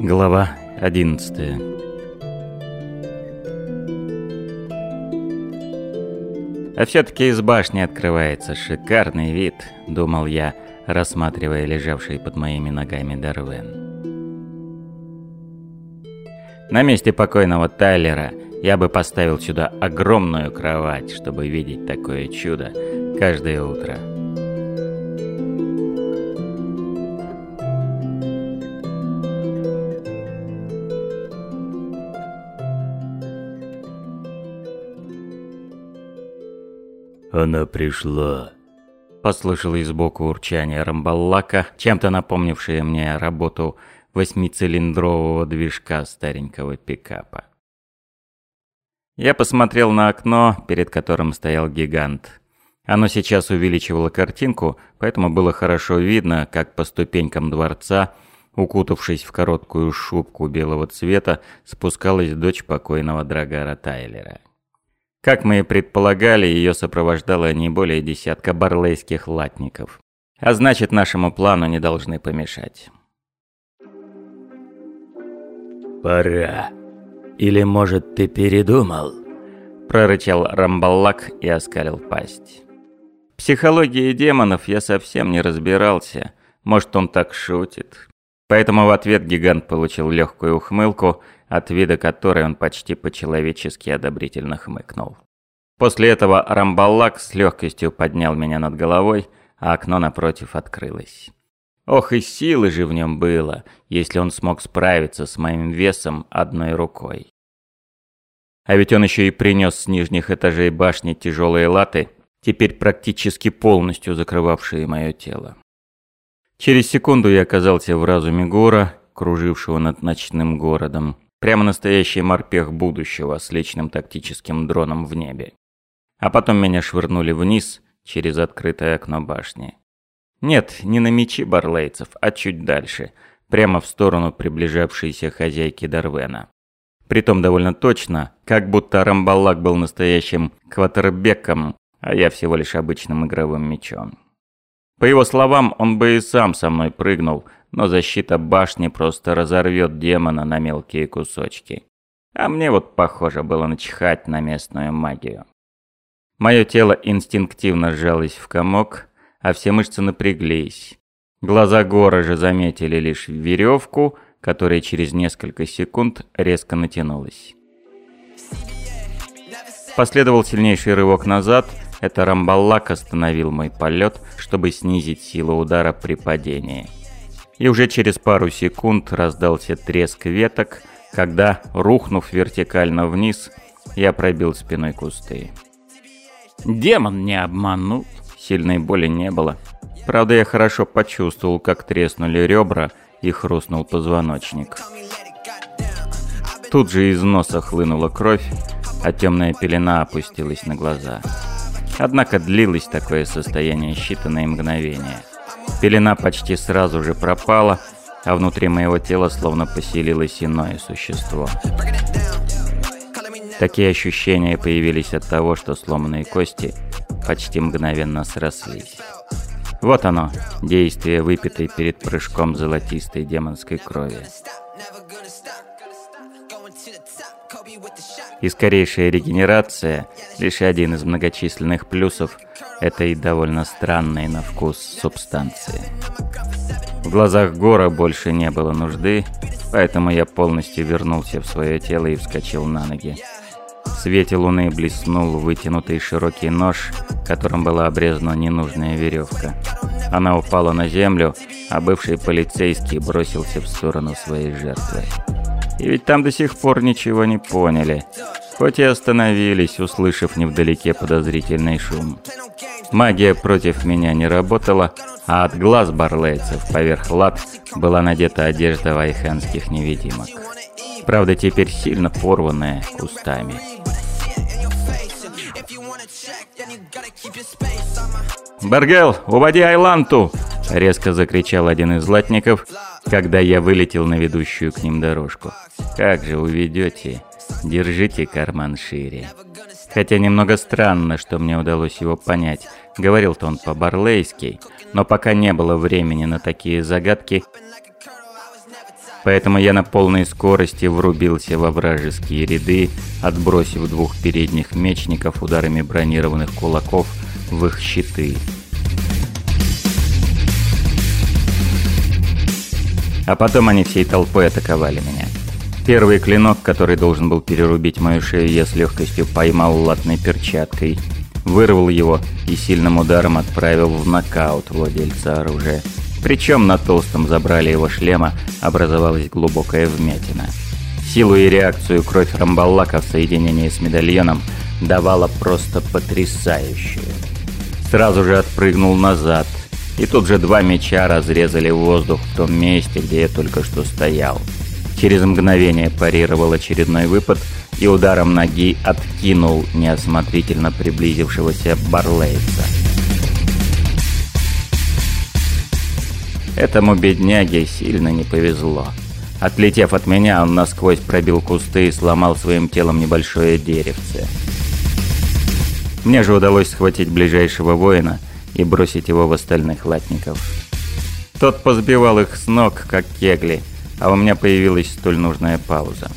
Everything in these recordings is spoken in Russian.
Глава 11 А все-таки из башни открывается шикарный вид, думал я, рассматривая лежавший под моими ногами Дарвен. На месте покойного Тайлера я бы поставил сюда огромную кровать, чтобы видеть такое чудо каждое утро. «Она пришла», — послышалось сбоку урчание Рамбаллака, чем-то напомнившее мне работу восьмицилиндрового движка старенького пикапа. Я посмотрел на окно, перед которым стоял гигант. Оно сейчас увеличивало картинку, поэтому было хорошо видно, как по ступенькам дворца, укутавшись в короткую шубку белого цвета, спускалась дочь покойного Драгара Тайлера. Как мы и предполагали, ее сопровождало не более десятка барлейских латников. А значит, нашему плану не должны помешать. «Пора. Или, может, ты передумал?» Прорычал Рамбаллак и оскалил пасть. Психологии демонов я совсем не разбирался. Может, он так шутит. Поэтому в ответ гигант получил легкую ухмылку, от вида которой он почти по-человечески одобрительно хмыкнул. После этого Рамбаллак с легкостью поднял меня над головой, а окно напротив открылось. Ох, и силы же в нем было, если он смог справиться с моим весом одной рукой. А ведь он еще и принес с нижних этажей башни тяжелые латы, теперь практически полностью закрывавшие мое тело. Через секунду я оказался в разуме Гора, кружившего над ночным городом. Прямо настоящий морпех будущего с личным тактическим дроном в небе. А потом меня швырнули вниз через открытое окно башни. Нет, не на мечи барлейцев, а чуть дальше, прямо в сторону приближавшейся хозяйки Дарвена. Притом довольно точно, как будто Рамбалак был настоящим кватербеком, а я всего лишь обычным игровым мечом. По его словам, он бы и сам со мной прыгнул, но защита башни просто разорвет демона на мелкие кусочки. А мне вот, похоже, было начихать на местную магию. Мое тело инстинктивно сжалось в комок, а все мышцы напряглись. Глаза Гора же заметили лишь веревку, которая через несколько секунд резко натянулась. Последовал сильнейший рывок назад, это Рамбаллак остановил мой полет, чтобы снизить силу удара при падении. И уже через пару секунд раздался треск веток, когда, рухнув вертикально вниз, я пробил спиной кусты. Демон не обманул. Сильной боли не было. Правда, я хорошо почувствовал, как треснули ребра и хрустнул позвоночник. Тут же из носа хлынула кровь, а темная пелена опустилась на глаза. Однако длилось такое состояние считанные мгновения. Пелена почти сразу же пропала, а внутри моего тела словно поселилось иное существо. Такие ощущения появились от того, что сломанные кости почти мгновенно срослись. Вот оно, действие выпитой перед прыжком золотистой демонской крови. И скорейшая регенерация – лишь один из многочисленных плюсов этой довольно странной на вкус субстанции. В глазах Гора больше не было нужды, поэтому я полностью вернулся в свое тело и вскочил на ноги. В свете луны блеснул вытянутый широкий нож, которым была обрезана ненужная веревка. Она упала на землю, а бывший полицейский бросился в сторону своей жертвы. И ведь там до сих пор ничего не поняли, хоть и остановились, услышав невдалеке подозрительный шум. Магия против меня не работала, а от глаз барлейцев поверх лад была надета одежда вайханских невидимок. Правда, теперь сильно порванная кустами. «Баргел, уводи Айланту!» — резко закричал один из латников, когда я вылетел на ведущую к ним дорожку. «Как же уведете? Держите карман шире». Хотя немного странно, что мне удалось его понять. Говорил-то он по-барлейски, но пока не было времени на такие загадки, Поэтому я на полной скорости врубился во вражеские ряды, отбросив двух передних мечников ударами бронированных кулаков в их щиты. А потом они всей толпой атаковали меня. Первый клинок, который должен был перерубить мою шею, я с легкостью поймал латной перчаткой, вырвал его и сильным ударом отправил в нокаут владельца оружия. Причем на толстом забрали его шлема образовалась глубокая вмятина. Силу и реакцию кровь Рамбаллака в соединении с медальоном давала просто потрясающую. Сразу же отпрыгнул назад, и тут же два меча разрезали воздух в том месте, где я только что стоял. Через мгновение парировал очередной выпад и ударом ноги откинул неосмотрительно приблизившегося Барлейца. Этому бедняге сильно не повезло. Отлетев от меня, он насквозь пробил кусты и сломал своим телом небольшое деревце. Мне же удалось схватить ближайшего воина и бросить его в остальных латников. Тот позбивал их с ног, как кегли, а у меня появилась столь нужная пауза.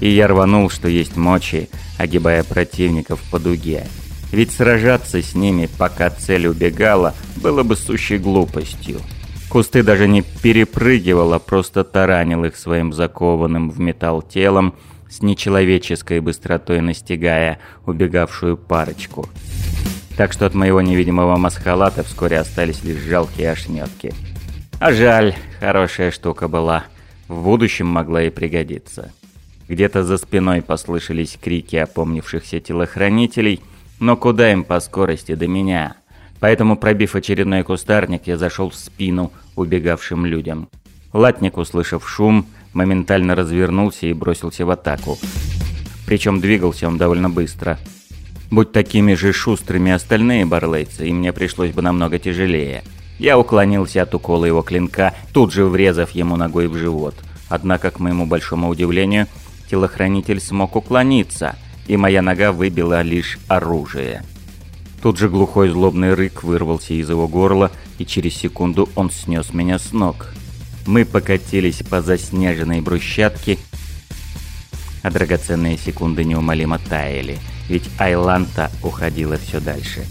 И я рванул, что есть мочи, огибая противников по дуге. Ведь сражаться с ними, пока цель убегала, было бы сущей глупостью. Кусты даже не перепрыгивал, а просто таранил их своим закованным в металл телом, с нечеловеческой быстротой настигая убегавшую парочку. Так что от моего невидимого масхалата вскоре остались лишь жалкие ошметки. А жаль, хорошая штука была. В будущем могла и пригодиться. Где-то за спиной послышались крики опомнившихся телохранителей, но куда им по скорости до меня? Поэтому, пробив очередной кустарник, я зашел в спину убегавшим людям. Латник, услышав шум, моментально развернулся и бросился в атаку. Причем двигался он довольно быстро. Будь такими же шустрыми остальные барлейцы, и мне пришлось бы намного тяжелее. Я уклонился от укола его клинка, тут же врезав ему ногой в живот. Однако, к моему большому удивлению, телохранитель смог уклониться, и моя нога выбила лишь оружие. Тут же глухой злобный рык вырвался из его горла, и через секунду он снес меня с ног. Мы покатились по заснеженной брусчатке, а драгоценные секунды неумолимо таяли, ведь Айланта уходила все дальше.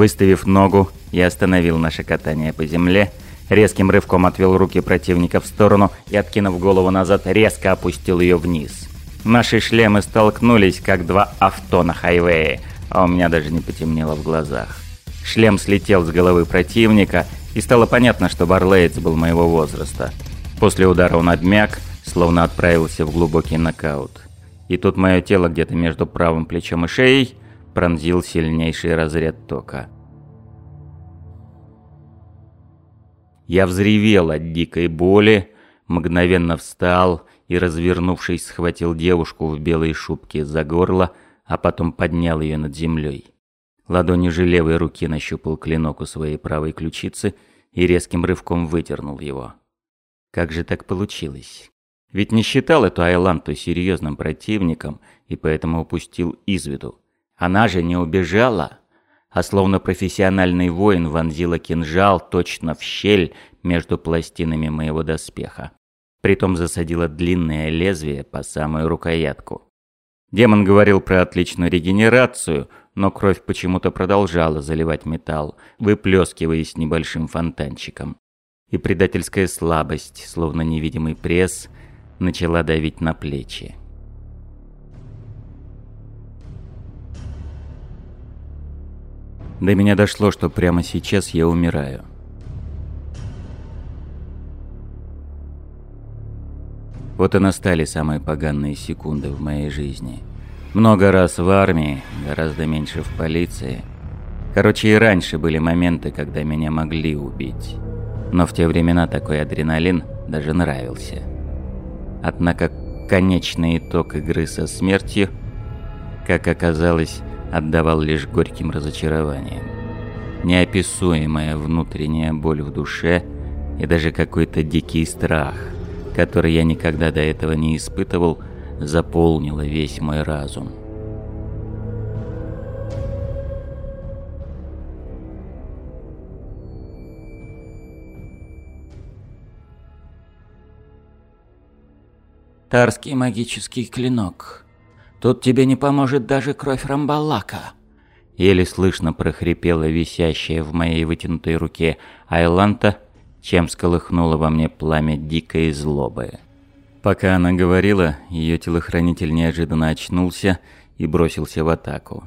Выставив ногу, я остановил наше катание по земле, резким рывком отвел руки противника в сторону и, откинув голову назад, резко опустил ее вниз. Наши шлемы столкнулись, как два авто на хайвее, а у меня даже не потемнело в глазах. Шлем слетел с головы противника, и стало понятно, что Барлеец был моего возраста. После удара он обмяк, словно отправился в глубокий нокаут. И тут мое тело где-то между правым плечом и шеей пронзил сильнейший разряд тока. Я взревел от дикой боли, мгновенно встал и, развернувшись, схватил девушку в белой шубке за горло, а потом поднял ее над землей. Ладонью же левой руки нащупал клинок у своей правой ключицы и резким рывком выдернул его. Как же так получилось? Ведь не считал эту Айланту серьезным противником и поэтому упустил из виду. Она же не убежала, а словно профессиональный воин вонзила кинжал точно в щель между пластинами моего доспеха. Притом засадила длинное лезвие по самую рукоятку. Демон говорил про отличную регенерацию, но кровь почему-то продолжала заливать металл, выплескиваясь небольшим фонтанчиком. И предательская слабость, словно невидимый пресс, начала давить на плечи. До меня дошло, что прямо сейчас я умираю. Вот и настали самые поганые секунды в моей жизни. Много раз в армии, гораздо меньше в полиции. Короче, и раньше были моменты, когда меня могли убить. Но в те времена такой адреналин даже нравился. Однако конечный итог игры со смертью, как оказалось, отдавал лишь горьким разочарованием. Неописуемая внутренняя боль в душе и даже какой-то дикий страх, который я никогда до этого не испытывал, заполнила весь мой разум. Тарский магический клинок. Тут тебе не поможет даже кровь Рамбалака. Еле слышно прохрипела висящая в моей вытянутой руке Айланта, чем сколыхнуло во мне пламя дикой злобы. Пока она говорила, ее телохранитель неожиданно очнулся и бросился в атаку.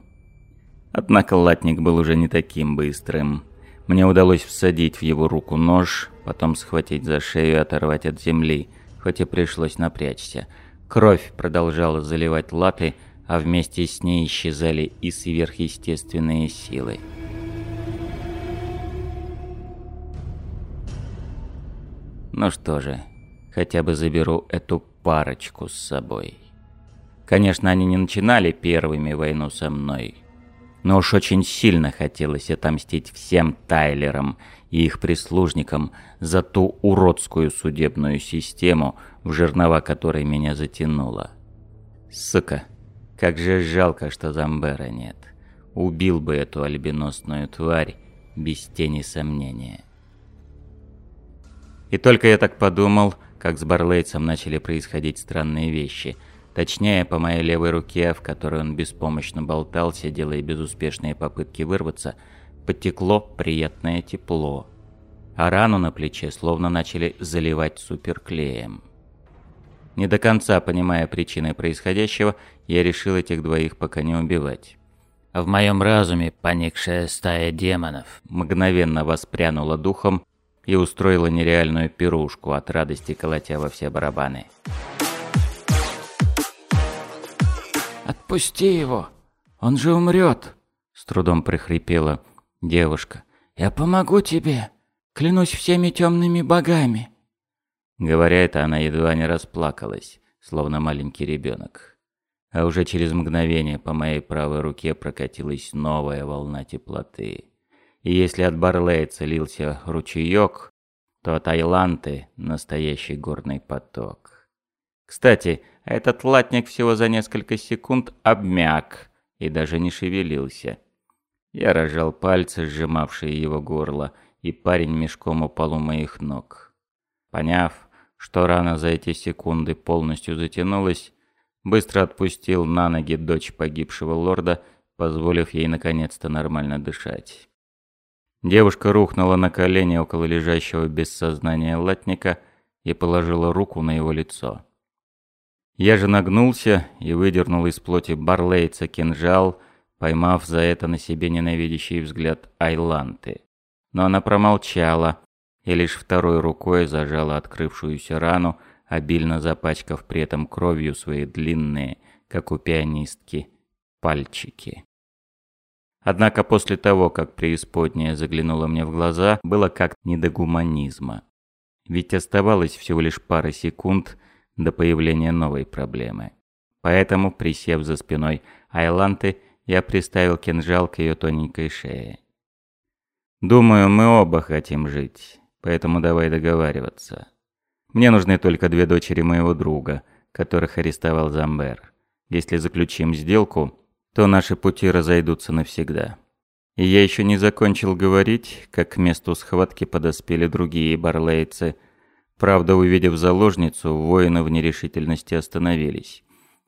Однако латник был уже не таким быстрым. Мне удалось всадить в его руку нож, потом схватить за шею и оторвать от земли, хоть и пришлось напрячься. Кровь продолжала заливать латы, а вместе с ней исчезали и сверхъестественные силы. Ну что же, хотя бы заберу эту парочку с собой. Конечно, они не начинали первыми войну со мной. Но уж очень сильно хотелось отомстить всем Тайлерам и их прислужникам за ту уродскую судебную систему, в жернова которой меня затянуло. Сука, как же жалко, что Замбера нет. Убил бы эту альбиносную тварь без тени сомнения. И только я так подумал, как с Барлейцем начали происходить странные вещи. Точнее, по моей левой руке, в которой он беспомощно болтался, делая безуспешные попытки вырваться, потекло приятное тепло. А рану на плече словно начали заливать суперклеем. Не до конца понимая причины происходящего, я решил этих двоих пока не убивать. А в моем разуме поникшая стая демонов мгновенно воспрянула духом и устроила нереальную пирушку от радости, колотя во все барабаны. «Отпусти его! Он же умрет!» — с трудом прихрипела девушка. «Я помогу тебе! Клянусь всеми темными богами!» Говоря это, она едва не расплакалась, словно маленький ребенок. А уже через мгновение по моей правой руке прокатилась новая волна теплоты. И если от Барлея целился ручеек, то от Айланты — настоящий горный поток. Кстати, этот латник всего за несколько секунд обмяк и даже не шевелился. Я рожал пальцы, сжимавшие его горло, и парень мешком упал у моих ног. Поняв, что рана за эти секунды полностью затянулась, быстро отпустил на ноги дочь погибшего лорда, позволив ей наконец-то нормально дышать. Девушка рухнула на колени около лежащего без сознания латника и положила руку на его лицо. Я же нагнулся и выдернул из плоти барлейца кинжал, поймав за это на себе ненавидящий взгляд Айланты. Но она промолчала и лишь второй рукой зажала открывшуюся рану, обильно запачкав при этом кровью свои длинные, как у пианистки, пальчики. Однако после того, как преисподняя заглянула мне в глаза, было как не до гуманизма. Ведь оставалось всего лишь пара секунд до появления новой проблемы. Поэтому, присев за спиной Айланты, я приставил кинжал к ее тоненькой шее. «Думаю, мы оба хотим жить, поэтому давай договариваться. Мне нужны только две дочери моего друга, которых арестовал Замбер. Если заключим сделку, то наши пути разойдутся навсегда. И я еще не закончил говорить, как к месту схватки подоспели другие барлейцы. Правда, увидев заложницу, воины в нерешительности остановились.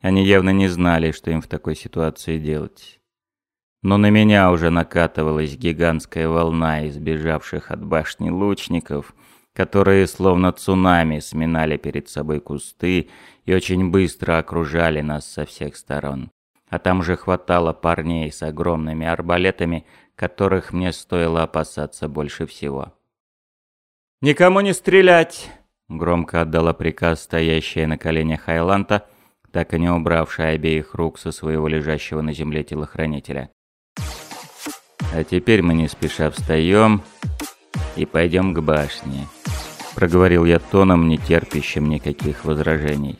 Они явно не знали, что им в такой ситуации делать. Но на меня уже накатывалась гигантская волна избежавших от башни лучников, которые словно цунами сминали перед собой кусты и очень быстро окружали нас со всех сторон а там же хватало парней с огромными арбалетами, которых мне стоило опасаться больше всего. «Никому не стрелять!» — громко отдала приказ стоящая на коленях Хайланта, так и не убравшая обеих рук со своего лежащего на земле телохранителя. «А теперь мы не спеша встаем и пойдем к башне», — проговорил я тоном, не терпящим никаких возражений.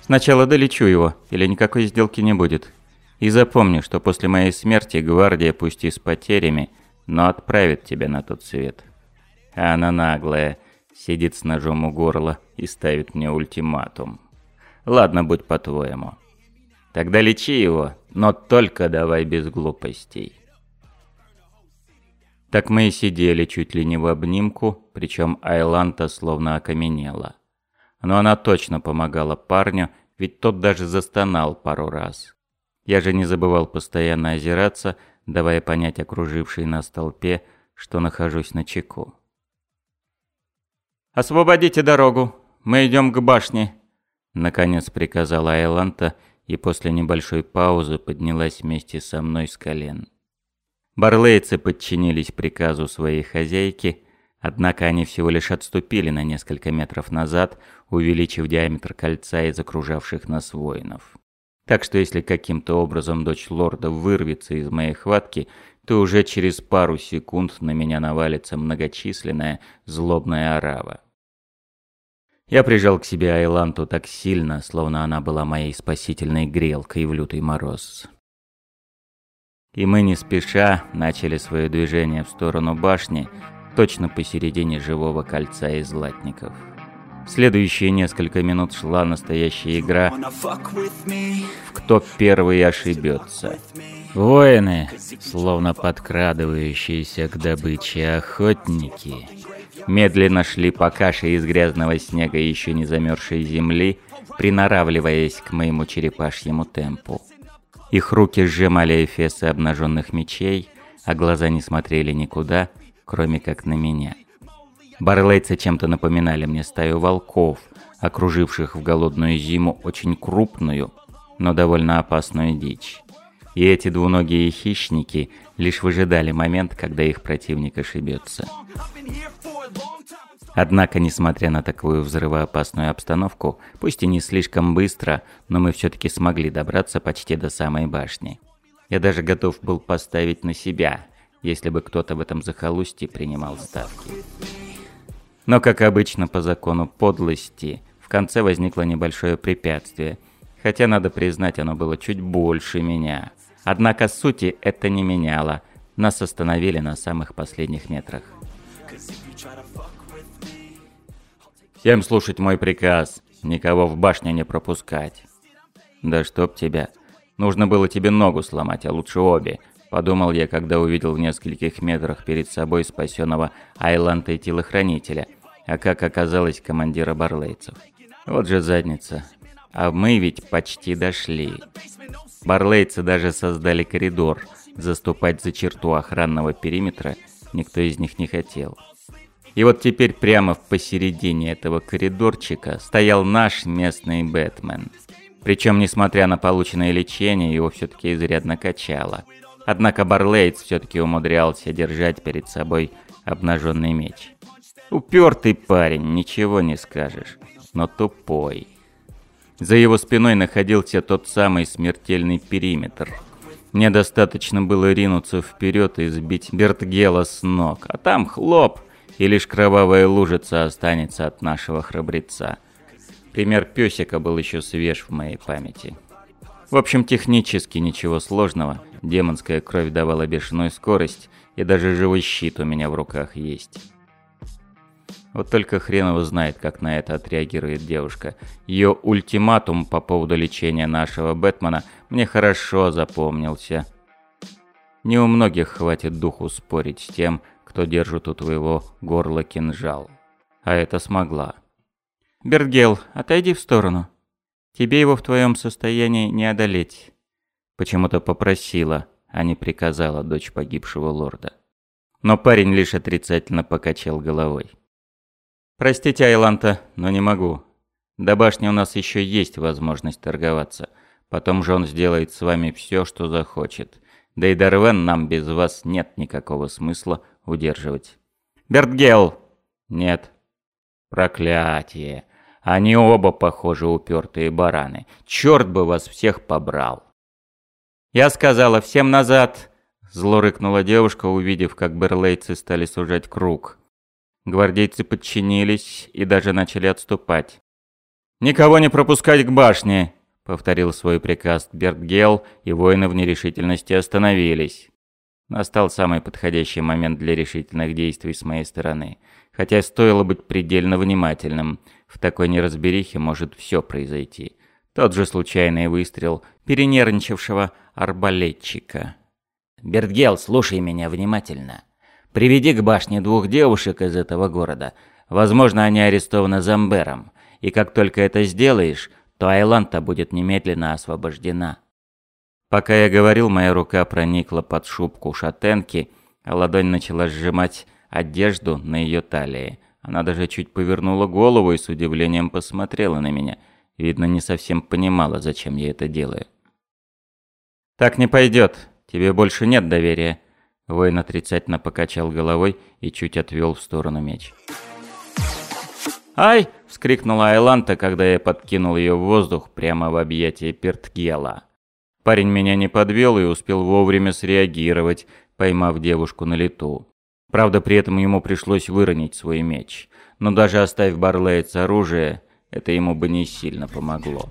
Сначала долечу его, или никакой сделки не будет. И запомни, что после моей смерти гвардия, пусть и с потерями, но отправит тебя на тот свет. А она наглая, сидит с ножом у горла и ставит мне ультиматум. Ладно, будь по-твоему. Тогда лечи его, но только давай без глупостей. Так мы и сидели чуть ли не в обнимку, причем Айланта словно окаменела. Но она точно помогала парню, ведь тот даже застонал пару раз. Я же не забывал постоянно озираться, давая понять окружившей нас толпе, что нахожусь на чеку. «Освободите дорогу! Мы идем к башне!» Наконец приказала Айланта и после небольшой паузы поднялась вместе со мной с колен. Барлейцы подчинились приказу своей хозяйки, однако они всего лишь отступили на несколько метров назад, увеличив диаметр кольца из окружавших нас воинов. Так что если каким-то образом дочь лорда вырвется из моей хватки, то уже через пару секунд на меня навалится многочисленная злобная орава. Я прижал к себе Айланту так сильно, словно она была моей спасительной грелкой в лютый мороз. И мы не спеша начали свое движение в сторону башни, точно посередине живого кольца из латников. Следующие несколько минут шла настоящая игра в кто первый ошибется. Воины, словно подкрадывающиеся к добыче охотники, медленно шли по каше из грязного снега еще не замерзшей земли, приноравливаясь к моему черепашьему темпу. Их руки сжимали эфесы обнаженных мечей, а глаза не смотрели никуда, кроме как на меня. Барлейцы чем-то напоминали мне стаю волков, окруживших в голодную зиму очень крупную, но довольно опасную дичь. И эти двуногие хищники лишь выжидали момент, когда их противник ошибется. Однако, несмотря на такую взрывоопасную обстановку, пусть и не слишком быстро, но мы все-таки смогли добраться почти до самой башни. Я даже готов был поставить на себя, если бы кто-то в этом захолустье принимал ставки. Но, как обычно по закону подлости, в конце возникло небольшое препятствие, хотя, надо признать, оно было чуть больше меня. Однако сути это не меняло, нас остановили на самых последних метрах. «Всем слушать мой приказ, никого в башню не пропускать». «Да чтоб тебя. Нужно было тебе ногу сломать, а лучше обе», Подумал я, когда увидел в нескольких метрах перед собой спасенного Айланта и телохранителя, а как оказалось командира барлейцев. Вот же задница. А мы ведь почти дошли. Барлейцы даже создали коридор. Заступать за черту охранного периметра никто из них не хотел. И вот теперь прямо в посередине этого коридорчика стоял наш местный Бэтмен. Причем, несмотря на полученное лечение, его все-таки изрядно качало. Однако Барлейц все-таки умудрялся держать перед собой обнаженный меч. Упертый парень, ничего не скажешь, но тупой. За его спиной находился тот самый смертельный периметр. Мне достаточно было ринуться вперед и сбить Бертгела с ног, а там хлоп, и лишь кровавая лужица останется от нашего храбреца. Пример песика был еще свеж в моей памяти. В общем, технически ничего сложного. Демонская кровь давала бешеную скорость, и даже живой щит у меня в руках есть. Вот только хрен его знает, как на это отреагирует девушка. Ее ультиматум по поводу лечения нашего Бэтмена мне хорошо запомнился. Не у многих хватит духу спорить с тем, кто держит у твоего горла кинжал. А это смогла. «Бергел, отойди в сторону», Тебе его в твоем состоянии не одолеть. Почему-то попросила, а не приказала дочь погибшего лорда. Но парень лишь отрицательно покачал головой. «Простите, Айланта, но не могу. До башни у нас еще есть возможность торговаться. Потом же он сделает с вами все, что захочет. Да и Дарвен нам без вас нет никакого смысла удерживать». «Бертгел!» «Нет». «Проклятие!» Они оба, похоже, упертые бараны. Черт бы вас всех побрал. Я сказала, всем назад, зло рыкнула девушка, увидев, как берлейцы стали сужать круг. Гвардейцы подчинились и даже начали отступать. «Никого не пропускать к башне!» — повторил свой приказ Бертгел, и воины в нерешительности остановились. Настал самый подходящий момент для решительных действий с моей стороны. Хотя стоило быть предельно внимательным — в такой неразберихе может все произойти. Тот же случайный выстрел перенервничавшего арбалетчика. «Бертгел, слушай меня внимательно. Приведи к башне двух девушек из этого города. Возможно, они арестованы Замбером. И как только это сделаешь, то Айланта будет немедленно освобождена. Пока я говорил, моя рука проникла под шубку шатенки, а ладонь начала сжимать одежду на ее талии. Она даже чуть повернула голову и с удивлением посмотрела на меня. Видно, не совсем понимала, зачем я это делаю. «Так не пойдет. Тебе больше нет доверия». Воин отрицательно покачал головой и чуть отвел в сторону меч. «Ай!» — вскрикнула Айланта, когда я подкинул ее в воздух прямо в объятия Пертгела. Парень меня не подвел и успел вовремя среагировать, поймав девушку на лету. Правда, при этом ему пришлось выронить свой меч. Но даже оставив Барлейц оружие, это ему бы не сильно помогло.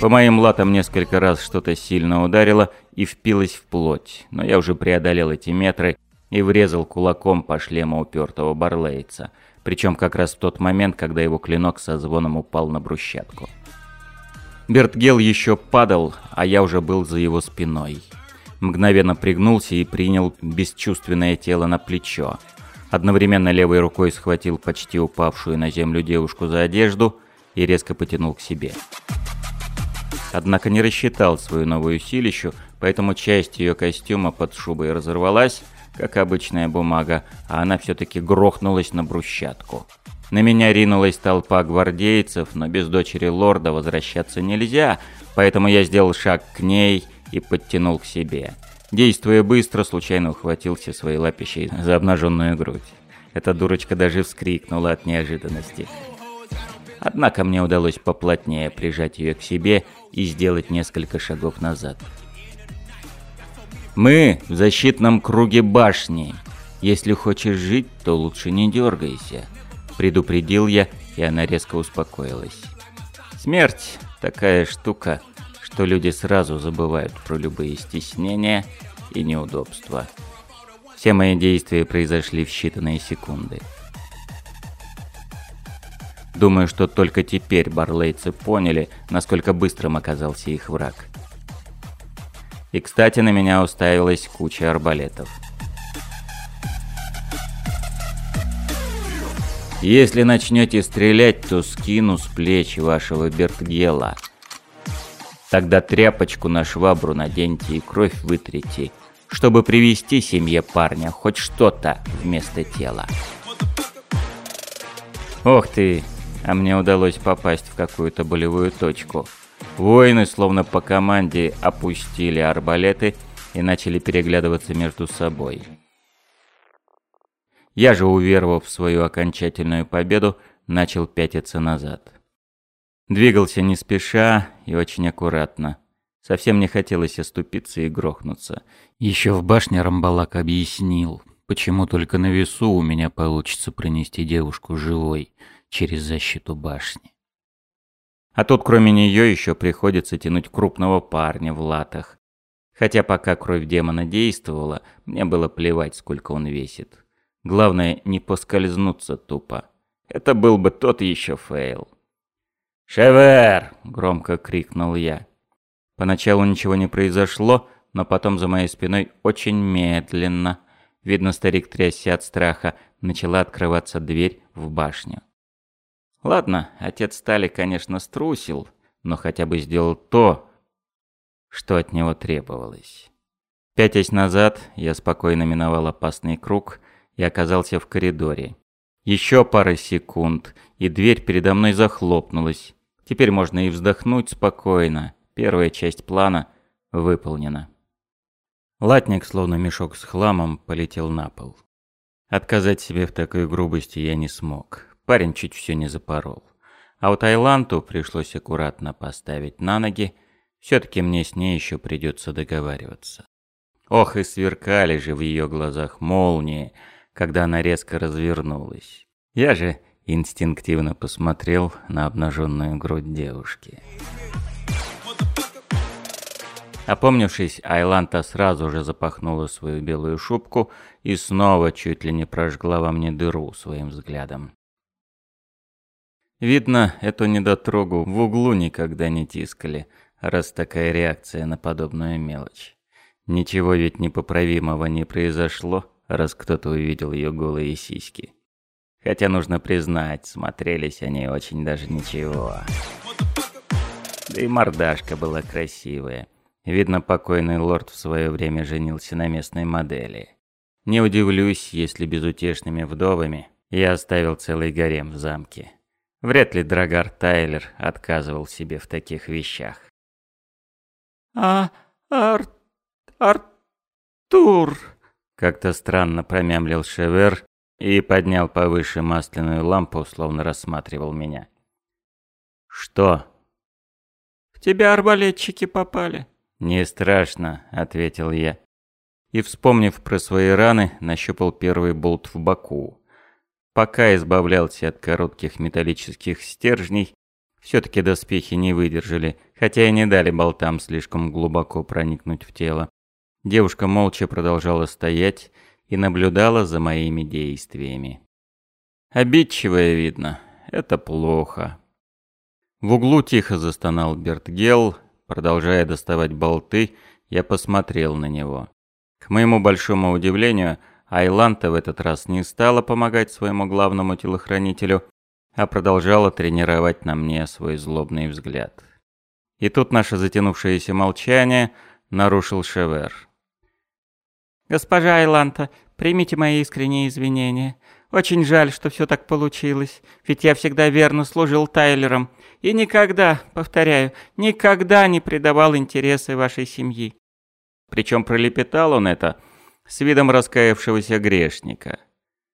По моим латам несколько раз что-то сильно ударило и впилось в плоть, но я уже преодолел эти метры и врезал кулаком по шлему упертого Барлейца, причем как раз в тот момент, когда его клинок со звоном упал на брусчатку. Бертгел еще падал, а я уже был за его спиной. Мгновенно пригнулся и принял бесчувственное тело на плечо. Одновременно левой рукой схватил почти упавшую на землю девушку за одежду и резко потянул к себе. Однако не рассчитал свою новую силищу, поэтому часть ее костюма под шубой разорвалась, как обычная бумага, а она все-таки грохнулась на брусчатку. На меня ринулась толпа гвардейцев, но без дочери лорда возвращаться нельзя, поэтому я сделал шаг к ней и подтянул к себе. Действуя быстро, случайно ухватился своей лапищей за обнаженную грудь. Эта дурочка даже вскрикнула от неожиданности. Однако мне удалось поплотнее прижать ее к себе и сделать несколько шагов назад. «Мы в защитном круге башни. Если хочешь жить, то лучше не дергайся», Предупредил я, и она резко успокоилась. Смерть – такая штука, что люди сразу забывают про любые стеснения и неудобства. Все мои действия произошли в считанные секунды. Думаю, что только теперь барлейцы поняли, насколько быстрым оказался их враг. И, кстати, на меня уставилась куча арбалетов. Если начнете стрелять, то скину с плеч вашего Бертгела. Тогда тряпочку на швабру наденьте и кровь вытрите, чтобы привести семье парня хоть что-то вместо тела. Ох ты, а мне удалось попасть в какую-то болевую точку. Воины, словно по команде, опустили арбалеты и начали переглядываться между собой. Я же, уверовав в свою окончательную победу, начал пятиться назад. Двигался не спеша и очень аккуратно. Совсем не хотелось оступиться и грохнуться. Еще в башне Рамбалак объяснил, почему только на весу у меня получится пронести девушку живой через защиту башни. А тут кроме нее еще приходится тянуть крупного парня в латах. Хотя пока кровь демона действовала, мне было плевать, сколько он весит. Главное, не поскользнуться тупо. Это был бы тот еще фейл. «Шевер!» — громко крикнул я. Поначалу ничего не произошло, но потом за моей спиной очень медленно, видно старик трясся от страха, начала открываться дверь в башню. Ладно, отец Стали, конечно, струсил, но хотя бы сделал то, что от него требовалось. Пятясь назад, я спокойно миновал опасный круг и оказался в коридоре. Еще пара секунд, и дверь передо мной захлопнулась. Теперь можно и вздохнуть спокойно. Первая часть плана выполнена. Латник, словно мешок с хламом, полетел на пол. Отказать себе в такой грубости я не смог. Парень чуть все не запорол. А вот Айланту пришлось аккуратно поставить на ноги. Все-таки мне с ней еще придется договариваться. Ох, и сверкали же в ее глазах молнии, когда она резко развернулась. Я же инстинктивно посмотрел на обнаженную грудь девушки. Опомнившись, Айланта сразу же запахнула свою белую шубку и снова чуть ли не прожгла во мне дыру своим взглядом. Видно, эту недотрогу в углу никогда не тискали, раз такая реакция на подобную мелочь. Ничего ведь непоправимого не произошло, раз кто-то увидел ее голые сиськи. Хотя нужно признать, смотрелись они очень даже ничего. Да и мордашка была красивая. Видно, покойный лорд в свое время женился на местной модели. Не удивлюсь, если безутешными вдовами я оставил целый гарем в замке. Вряд ли Драгар Тайлер отказывал себе в таких вещах. «А... Ар... Артур...» Как-то странно промямлил Шевер и поднял повыше масляную лампу, словно рассматривал меня. «Что?» «В тебя арбалетчики попали». «Не страшно», — ответил я. И, вспомнив про свои раны, нащупал первый болт в боку. Пока избавлялся от коротких металлических стержней, все-таки доспехи не выдержали, хотя и не дали болтам слишком глубоко проникнуть в тело. Девушка молча продолжала стоять и наблюдала за моими действиями. Обидчивая видно, это плохо. В углу тихо застонал Бертгел, продолжая доставать болты, я посмотрел на него. К моему большому удивлению, Айланта в этот раз не стала помогать своему главному телохранителю, а продолжала тренировать на мне свой злобный взгляд. И тут наше затянувшееся молчание нарушил Шевер. «Госпожа Айланта, примите мои искренние извинения. Очень жаль, что все так получилось, ведь я всегда верно служил Тайлерам и никогда, повторяю, никогда не предавал интересы вашей семьи. Причем пролепетал он это с видом раскаявшегося грешника.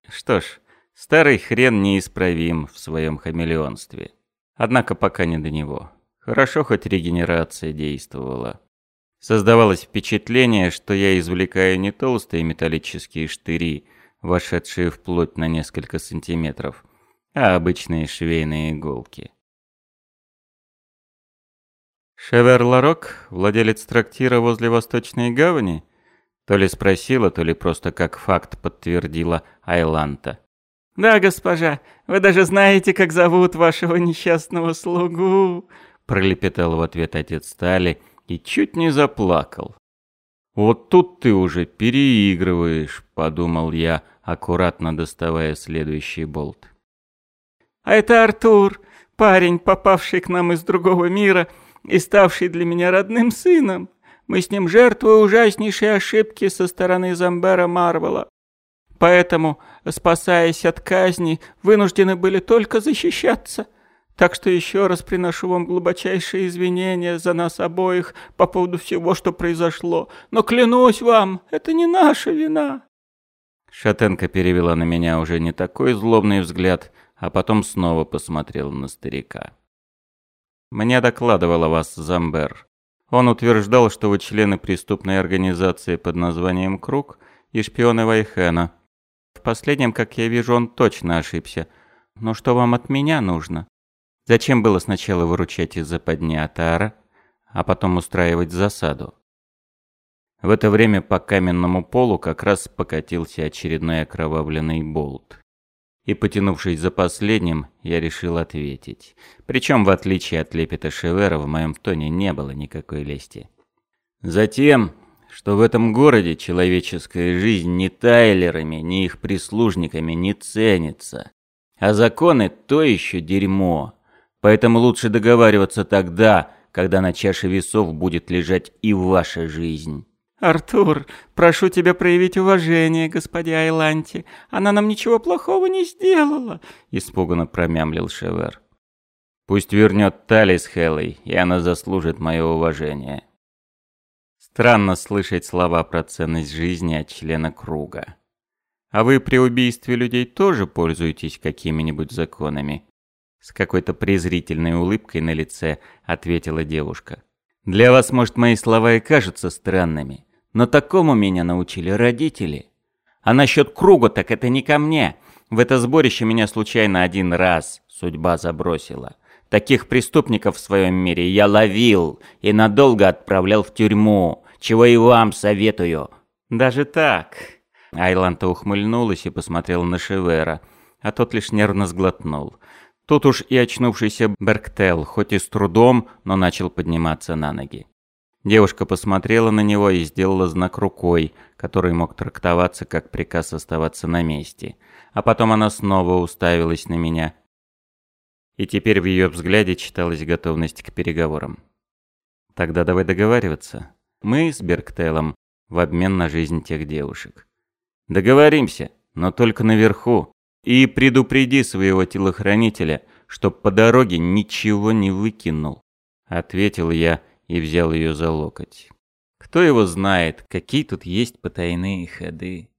Что ж, старый хрен неисправим в своем хамелеонстве. Однако пока не до него. Хорошо хоть регенерация действовала. Создавалось впечатление, что я извлекаю не толстые металлические штыри, вошедшие вплоть на несколько сантиметров, а обычные швейные иголки. Шевер Ларок, владелец трактира возле Восточной гавани, то ли спросила, то ли просто как факт подтвердила Айланта. «Да, госпожа, вы даже знаете, как зовут вашего несчастного слугу», пролепетал в ответ отец Стали и чуть не заплакал. «Вот тут ты уже переигрываешь», — подумал я, аккуратно доставая следующий болт. «А это Артур, парень, попавший к нам из другого мира и ставший для меня родным сыном. Мы с ним жертвы ужаснейшей ошибки со стороны Замбера Марвела. Поэтому, спасаясь от казни, вынуждены были только защищаться. Так что еще раз приношу вам глубочайшие извинения за нас обоих по поводу всего, что произошло. Но клянусь вам, это не наша вина». Шатенко перевела на меня уже не такой злобный взгляд, а потом снова посмотрела на старика. Мне докладывал о вас Замбер. Он утверждал, что вы члены преступной организации под названием «Круг» и шпионы Вайхена. В последнем, как я вижу, он точно ошибся. Но что вам от меня нужно? Зачем было сначала выручать из западни Атара, а потом устраивать засаду? В это время по каменному полу как раз покатился очередной окровавленный болт и, потянувшись за последним, я решил ответить. Причем, в отличие от лепета Шевера, в моем тоне не было никакой лести. Затем, что в этом городе человеческая жизнь ни тайлерами, ни их прислужниками не ценится. А законы – то еще дерьмо. Поэтому лучше договариваться тогда, когда на чаше весов будет лежать и ваша жизнь. «Артур, прошу тебя проявить уважение, господи Айланти. Она нам ничего плохого не сделала», — испуганно промямлил Шевер. «Пусть вернет Талис Хеллой, и она заслужит мое уважение». Странно слышать слова про ценность жизни от члена круга. А вы при убийстве людей тоже пользуетесь какими-нибудь законами? С какой-то презрительной улыбкой на лице ответила девушка. Для вас, может, мои слова и кажутся странными, но такому меня научили родители. А насчет круга, так это не ко мне. В это сборище меня случайно один раз судьба забросила. Таких преступников в своем мире я ловил и надолго отправлял в тюрьму, чего и вам советую. Даже так. Айланта ухмыльнулась и посмотрела на Шевера, а тот лишь нервно сглотнул. Тут уж и очнувшийся Берктел, хоть и с трудом, но начал подниматься на ноги. Девушка посмотрела на него и сделала знак рукой, который мог трактоваться как приказ оставаться на месте. А потом она снова уставилась на меня. И теперь в ее взгляде читалась готовность к переговорам. Тогда давай договариваться. Мы с Берктелом в обмен на жизнь тех девушек. Договоримся, но только наверху. И предупреди своего телохранителя, чтоб по дороге ничего не выкинул. Ответил я и взял ее за локоть. Кто его знает, какие тут есть потайные ходы.